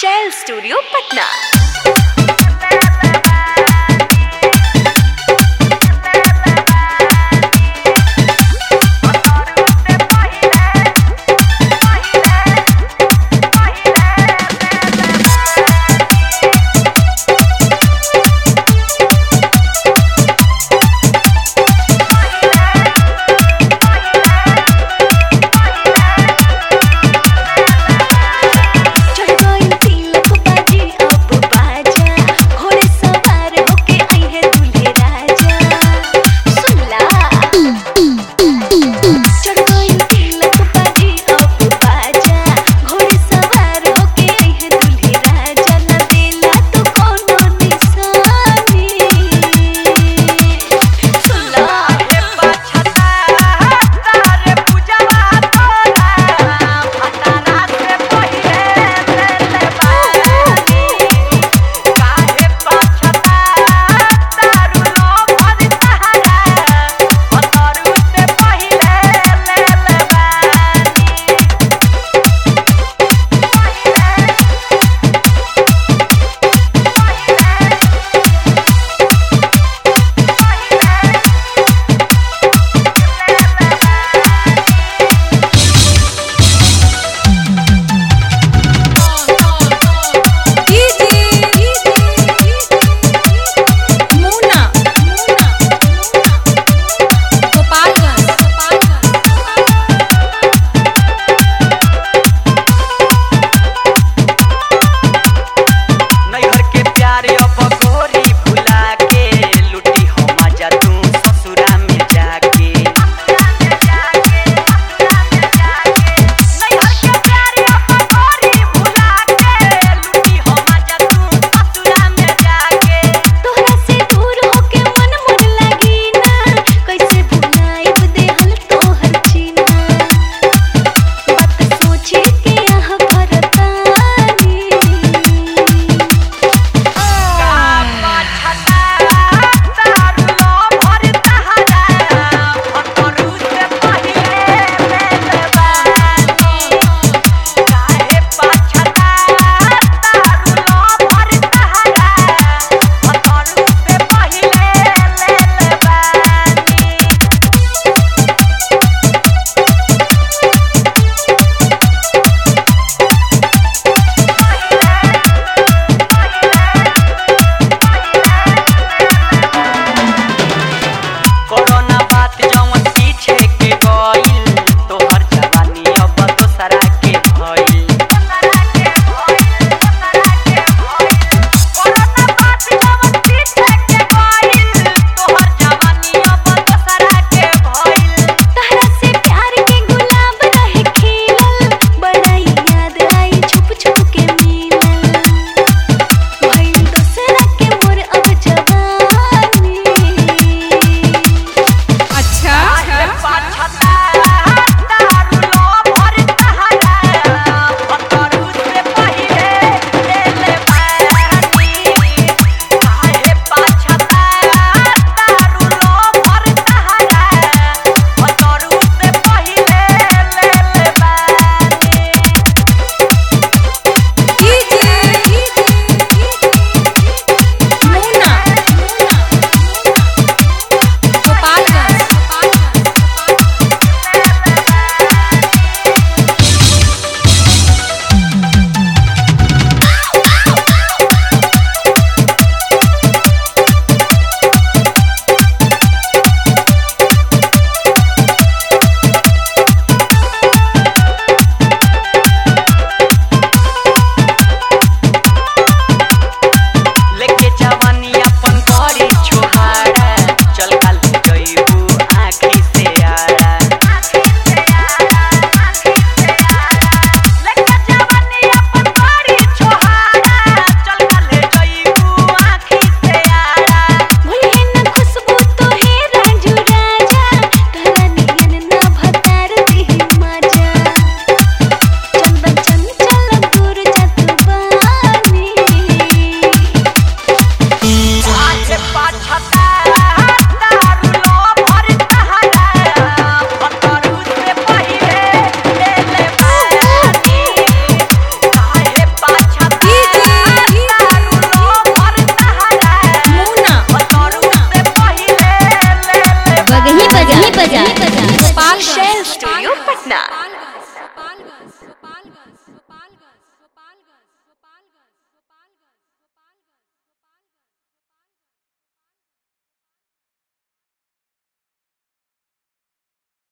शैल studio Patna